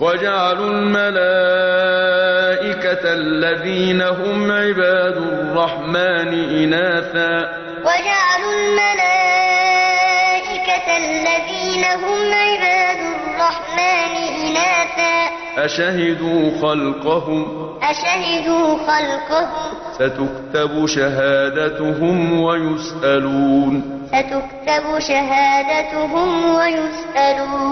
وجعلوا الملائكة الذين هم عباد الرحمن إناثا. وجعلوا الملائكة الذين هم عباد الرحمن إناثا. أشهدوا خلقهم. أشهدوا خلقهم. ستكتب شهادتهم ويسألون. ستكتب شهادتهم ويسألون.